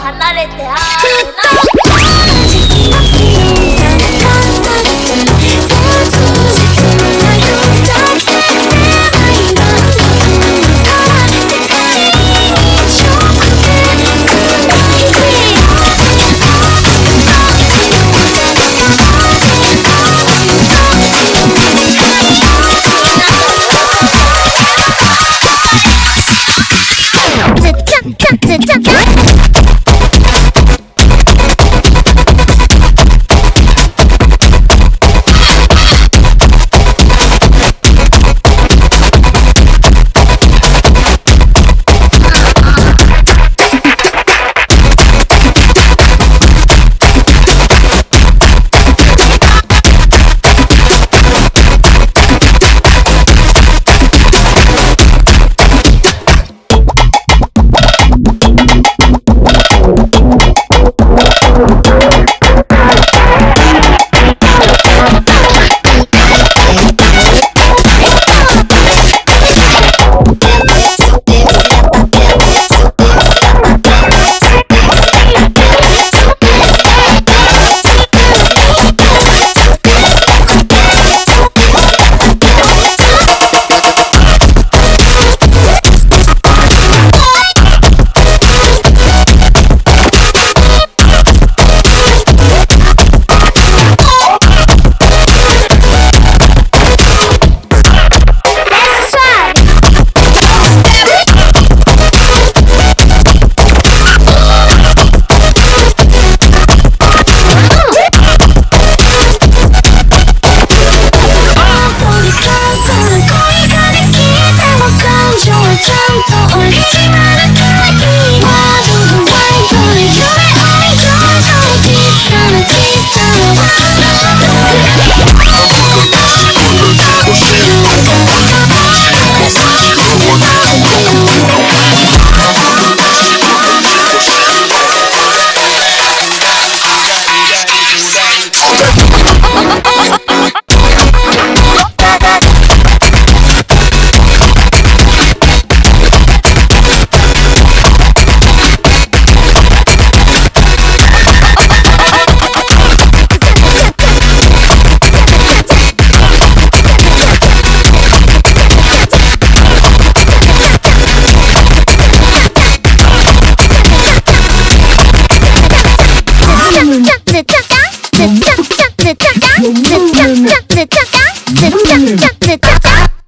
離れてあずな。